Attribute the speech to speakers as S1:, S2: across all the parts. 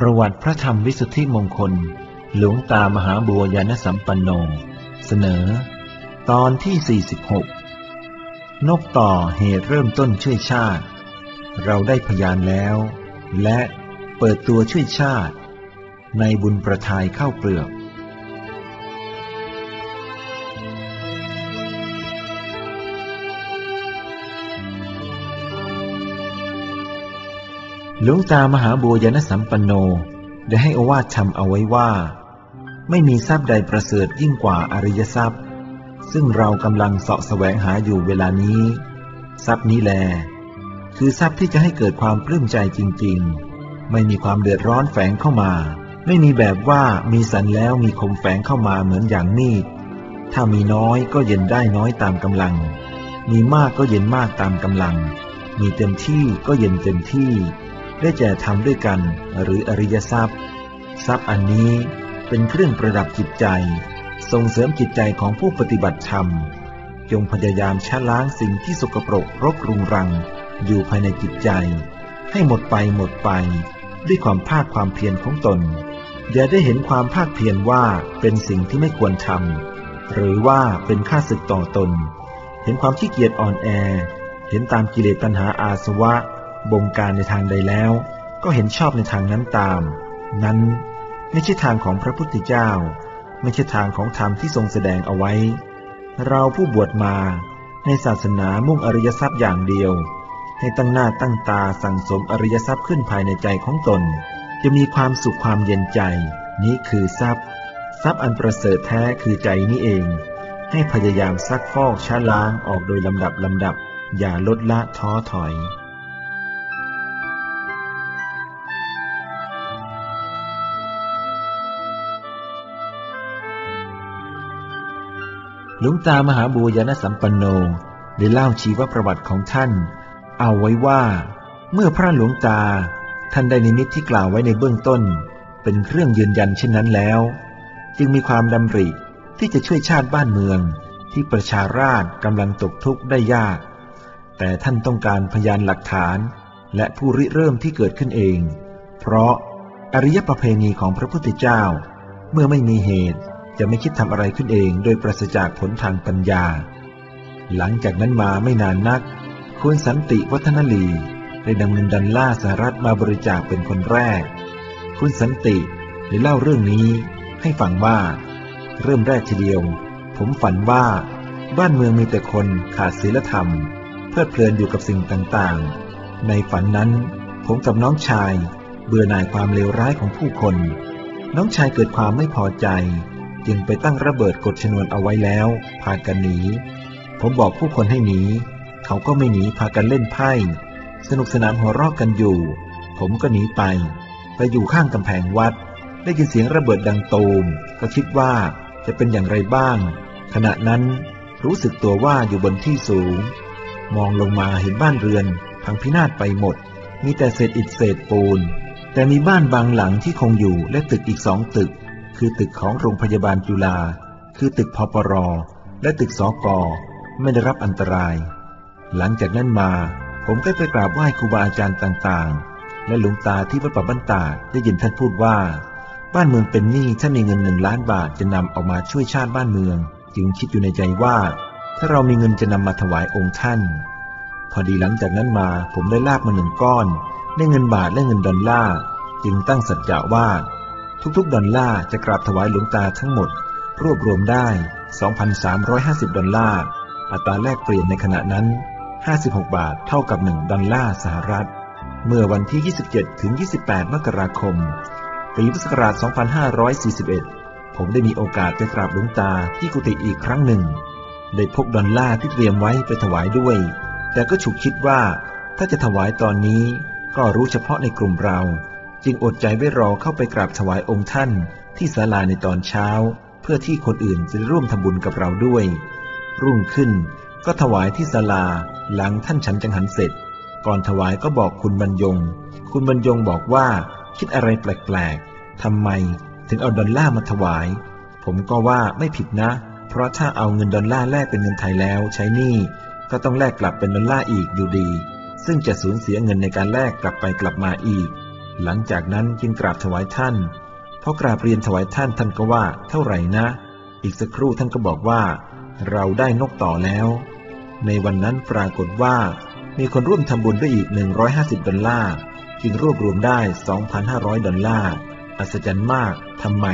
S1: ประวัติพระธรรมวิสุทธิมงคล หลวงตามหาบัวยานสัมปันโน เสนอ ตอนที่ 46 นกต่อเหตุเริ่มต้นช่วยชาติ เราได้พยานแล้ว และเปิดตัวช่วยชาติ ในบุญประทายเข้าเปลือก หลวงตามหาบัวยานสัมปันโนได้ให้อวาทธรรมเอาไว้ว่า ไม่มีทรัพย์ใดประเสริฐยิ่งกว่าอริยทรัพย์ ซึ่งเรากำลังเสาะแสวงหาอยู่เวลานี้ ทรัพย์นี้แล คือทรัพย์ที่จะให้เกิดความปลื้มใจจริง ๆ ไม่มีความเดือดร้อนแฝงเข้ามา ไม่มีแบบว่ามีสันแล้วมีคมแฝงเข้ามาเหมือนอย่างมีดถ้ามีน้อยก็เย็นได้น้อยตามกำลัง มีมากก็เย็นมากตามกำลัง มีเต็มที่ก็เย็นเต็มที่ ได้แก่ทำด้วยกันหรืออริยทรัพย์ ทรัพย์อันนี้เป็นเครื่องประดับจิตใจ ส่งเสริมจิตใจของผู้ปฏิบัติธรรม จงพยายามชะล้างสิ่งที่สกปรกรกรุงรัง อยู่ภายในจิตใจ ให้หมดไปหมดไป ด้วยความภาคความเพียรของตน อย่าได้เห็นความภาคเพียรว่าเป็นสิ่งที่ไม่ควรทำหรือว่าเป็นค่าศึกต่อตน เห็นความขี้เกียจอ่อนแอ เห็นตามกิเลสตัณหาอาสวะ บงการในทางใดแล้ว ก็เห็นชอบในทางนั้นตาม นั้นไม่ใช่ทางของพระพุทธเจ้า ไม่ใช่ทางของธรรมที่ทรงแสดงเอาไว้ เราผู้บวชมาในศาสนามุ่งอริยทรัพย์อย่างเดียว ให้ตั้งหน้าตั้งตาสั่งสมอริยทรัพย์ขึ้นภายในใจของตน จะมีความสุขความเย็นใจ นี้คือทรัพย์ ทรัพย์อันประเสริฐแท้คือใจนี้เอง ให้พยายามซักฟอกชะล้างออกโดยลำดับลำดับ อย่าลดละท้อถอย หลวงตามหาบัวยานสัมปันโนได้เล่าชีวประวัติของท่าน เอาไว้ว่า เมื่อพระหลวงตา ท่านได้นิมิตที่กล่าวไว้ในเบื้องต้น เป็นเครื่องยืนยันเช่นนั้นแล้ว จึงมีความดำริที่จะช่วยชาติบ้านเมือง ที่ประชาราษฎร์กำลังตกทุกข์ได้ยาก แต่ท่านต้องการพยานหลักฐาน และผู้ริเริ่มที่เกิดขึ้นเอง เพราะอริยประเพณีของพระพุทธเจ้า เมื่อไม่มีเหตุ จะไม่คิดทำอะไรขึ้นเองโดยปราศจากผลทางปัญญา หลังจากนั้นมาไม่นานนัก คุณสันติวัฒนลีได้นำเงินดันล่าสหรัฐมาบริจาคเป็นคนแรก คุณสันติได้เล่าเรื่องนี้ให้ฟังว่า เริ่มแรกทีเดียว ผมฝันว่า บ้านเมืองมีแต่คนขาดศีลธรรม เพลิดเพลินอยู่กับสิ่งต่างๆ ในฝันนั้น ผมกับน้องชาย เบื่อหน่ายความเลวร้ายของผู้คน น้องชายเกิดความไม่พอใจ จึงไปตั้งระเบิดกดชนวนเอาไว้แล้ว พากันหนี ผมบอกผู้คนให้หนี เขาก็ไม่หนีพากันเล่นไพ่ สนุกสนานหัวเราะกันอยู่ ผมก็หนีไป ไปอยู่ข้างกำแพงวัด ได้ยินเสียงระเบิดดังตูมก็คิดว่าจะเป็นอย่างไรบ้าง ขณะนั้นรู้สึกตัวว่าอยู่บนที่สูง มองลงมาเห็นบ้านเรือนพังพินาศไปหมด มีแต่เศษอิฐเศษปูน แต่มีบ้านบางหลังที่คงอยู่และตึกอีกสองตึก คือตึกของโรงพยาบาลจุฬา คือตึกพปร และตึกสอกไม่ได้รับอันตราย หลังจากนั้นมาผมก็ไปกราบไหว้ครูบาอาจารย์ต่างๆ และหลวงตาที่วัดป่าบ้านตาได้ยินท่านพูดว่า บ้านเมืองเป็นหนี้ถ้ามีเงินหนึ่งล้านบาทจะนำเอามาช่วยชาติบ้านเมือง จึงคิดอยู่ในใจว่า ถ้าเรามีเงินจะนำมาถวายองค์ท่าน พอดีหลังจากนั้นมาผมได้ลาบมาหนึ่งก้อนได้เงินบาทและเงินดอลลาร์จึงตั้งสัจจะว่า ทุกๆ ดอลลาร์จะกราบถวายหลวงตาทั้งหมด รวบรวมได้ 2,350 ดอลลาร์ อัตราแลกเปลี่ยนในขณะนั้น 56 บาทเท่ากับ 1 ดอลลาร์สหรัฐ เมื่อวันที่ 27 ถึง 28 มกราคม ปีพุทธศักราช 2541 ผมได้มีโอกาสไปกราบหลวงตาที่กุฏิอีกครั้งหนึ่ง ได้พกดอลลาร์ที่เตรียมไว้ไปถวายด้วย แต่ก็ฉุกคิดว่าถ้าจะถวายตอนนี้ก็รู้เฉพาะในกลุ่มเรา จึงอดใจไว้รอเข้าไปกราบถวายองค์ท่าน ที่ศาลาในตอนเช้า เพื่อที่คนอื่นจะร่วมทำบุญกับเราด้วย รุ่งขึ้นก็ถวายที่ศาลาหลังท่านฉันจังหันเสร็จ ก่อนถวายก็บอกคุณบรรยง คุณบรรยงบอกว่าคิดอะไรแปลกๆทำไมถึงเอาดอลลาร์มาถวาย ผมก็ว่าไม่ผิดนะ เพราะถ้าเอาเงินดอลลาร์แลกเป็นเงินไทยแล้วใช้หนี้ก็ต้องแลกกลับเป็นดอลลาร์อีกอยู่ดี ซึ่งจะสูญเสียเงินในการแลกกลับไปกลับมาอีก หลังจากนั้นจึงกราบถวายท่านพอกราบเรียนถวายท่านท่านก็ว่าเท่าไหร่นะ อีกสักครู่ท่านก็บอกว่า เราได้นกต่อแล้ว ในวันนั้นปรากฏว่า มีคนร่วมทำบุญด้วยอีก 150 ดอลลาร์จึงรวบรวมได้ 2,500 ดอลลาร์อัศจรรย์มากทำไม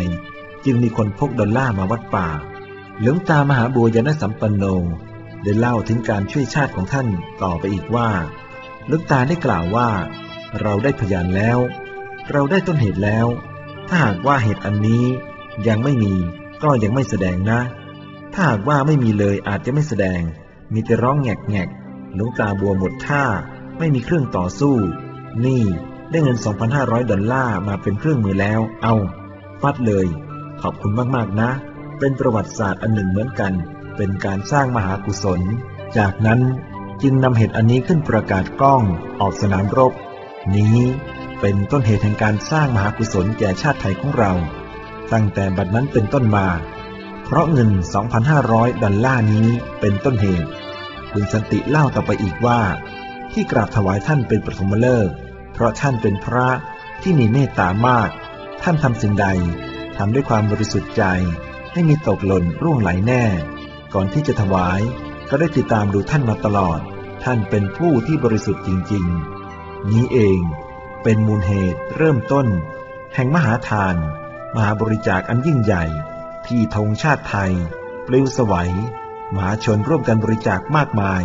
S1: จึงมีคนพกดอลลาร์มาวัดป่าหลวงตามหาบัวยานสัมปันโนได้เล่าถึงการช่วยชาติของท่านต่อไปอีกว่าหลวงตาได้กล่าวว่า เราได้พยานแล้ว เราได้ต้นเหตุแล้ว ถ้าหากว่าเหตุอันนี้ยังไม่มีก็ยังไม่แสดงนะ ถ้าหากว่าไม่มีเลยอาจจะไม่แสดง มีแต่ร้องแงกแงกหลวงตาบัวหมดท่า ไม่มีเครื่องต่อสู้ นี่ได้เงิน 2,500 ดอลลาร์มาเป็นเครื่องมือแล้ว เอาฟัดเลย ขอบคุณมากๆนะ เป็นประวัติศาสตร์อันหนึ่งเหมือนกัน เป็นการสร้างมหากุศล จากนั้นจึงนำเหตุอันนี้ขึ้นประกาศกล้องออกสนามรบ นี้เป็นต้นเหตุแห่งการสร้างมหากุศลแก่ชาติไทยของเรา ตั้งแต่บัดนั้นเป็นต้นมา เพราะเงิน 2,500 ดอลลาร์นี้เป็นต้นเหตุ คุณสันติเล่าต่อไปอีกว่า ที่กราบถวายท่านเป็นปฐมฤกษ์เพราะท่านเป็นพระที่มีเมตตามาก ท่านทำสิ่งใดทำด้วยความบริสุทธิ์ใจไม่มีตกหล่นร่วงไหลแน่ ก่อนที่จะถวาย ก็ได้ติดตามดูท่านมาตลอด ท่านเป็นผู้ที่บริสุทธิ์จริง ๆ นี้เองเป็นมูลเหตุเริ่มต้น แห่งมหาทาน มหาบริจาคอันยิ่งใหญ่ ที่ธงชาติไทย ปลิวสวัยมหาชนร่วมกันบริจาคมากมาย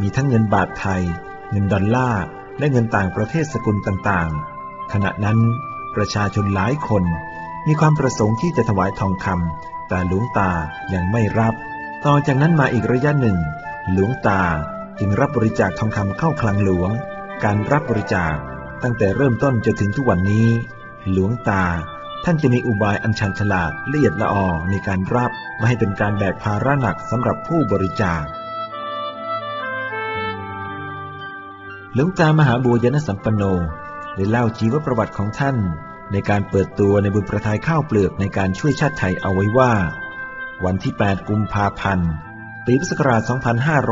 S1: มีทั้งเงินบาทไทย เงินดอลลาร์และเงินต่างประเทศสกุลต่างๆ ขณะนั้นประชาชนหลายคน มีความประสงค์ที่จะถวายทองคำแต่หลวงตายังไม่รับ ต่อจากนั้นมาอีกระยะหนึ่ง หลวงตาจึงรับบริจาคทองคำเข้าคลังหลวง การรับบริจาคตั้งแต่เริ่มต้นจนถึงทุกวันนี้ หลวงตา ท่านจะมีอุบายอันชันฉลาดละเอียดละออในการรับไม่ให้เป็นการแบกภาระหนักสำหรับผู้บริจาคหลวงตามหาบัวยนสัมปันโนได้เล่าชีวประวัติของท่าน ในการเปิดตัวในบุญประทายข้าวเปลือกในการช่วยชาติไทยเอาไว้ว่า วันที่ 8 กุมภาพันธ์ปีพุทธศักราช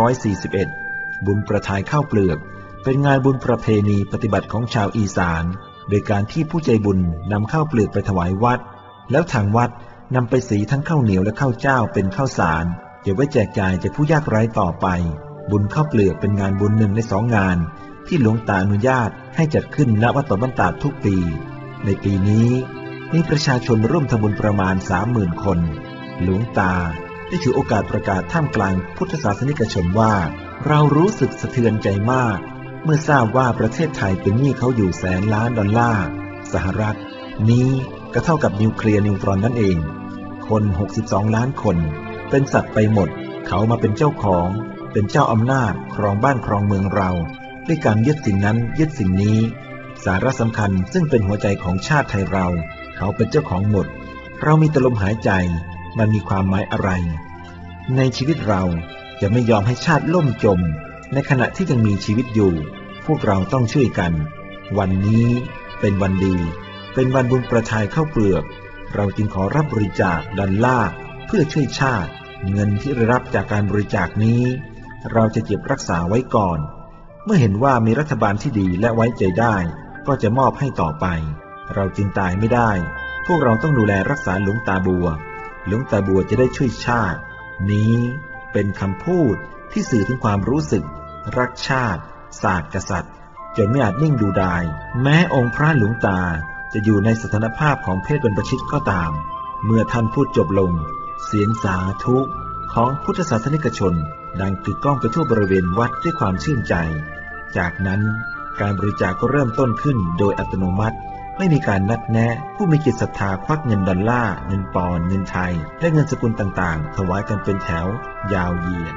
S1: 2541 บุญประทายข้าวเปลือก เป็นงานบุญประเพณีปฏิบัติของชาวอีสาน โดยการที่ผู้ใจบุญนำข้าวเปลือกไปถวายวัด แล้วทางวัดนำไปสีทั้งข้าวเหนียวและข้าวเจ้าเป็นข้าวสารเก็บไว้แจกจ่ายแก่ผู้ยากไร้ต่อไป บุญข้าวเปลือกเป็นงานบุญหนึ่งในสองงาน ที่หลวงตาอนุญาตให้จัดขึ้นณวัดตบันตาทุกปี ในปีนี้มีประชาชนร่วมทำบุญประมาณสามหมื่นคน หลวงตาได้ถือโอกาสประกาศท่ามกลางพุทธศาสนิกชนว่า เรารู้สึกสะเทือนใจมาก เมื่อทราบว่าประเทศไทยเป็นหนี้เขาอยู่แสนล้านดอลลาร์สหรัฐ นี้ก็เท่ากับนิวเคลียร์นิวตรอนนั่นเอง คน 62 ล้านคน เป็นสัตว์ไปหมด เขามาเป็นเจ้าของ เป็นเจ้าอำนาจครองบ้านครองเมืองเรา ด้วยการยึดสิ่งนั้นยึดสิ่งนี้ สาระสำคัญซึ่งเป็นหัวใจของชาติไทยเรา เขาเป็นเจ้าของหมด เรามีตลมหายใจ มันมีความหมายอะไร ในชีวิตเราจะไม่ยอมให้ชาติล่มจม ในขณะที่ยังมีชีวิตอยู่ พวกเราต้องช่วยกัน วันนี้เป็นวันดี เป็นวันบุญประทายเข้าเปลือก เราจึงขอรับบริจาคดันล่าเพื่อช่วยชาติ เงินที่ได้รับจากการบริจาคนี้ เราจะเก็บรักษาไว้ก่อน เมื่อเห็นว่ามีรัฐบาลที่ดีและไว้ใจได้ ก็จะมอบให้ต่อไป เราจึงตายไม่ได้ พวกเราต้องดูแลรักษาหลวงตาบัว หลวงตาบัวจะได้ช่วยชาติ นี้เป็นคำพูดที่สื่อถึงความรู้สึก รักชาติ ศาสตร์กษัตริย์ จนไม่อาจนิ่งดูได้ แม้องค์พระหลวงตาจะอยู่ในสถานภาพของเพศบรรพชิตก็ตาม เมื่อท่านพูดจบลง เสียงสาธุของพุทธศาสนิกชน ดังกึกก้องไปทั่วบริเวณวัดด้วยความชื่นใจ จากนั้นการบริจาคกก็เริ่มต้นขึ้นโดยอัตโนมัติ ไม่มีการนัดแนะ ผู้มีจิตศรัทธาควักเงินดอลลาร์เงินปอนด์เงินไทย และเงินสกุลต่างๆ ถวายกันเป็นแถวยาวเหยียด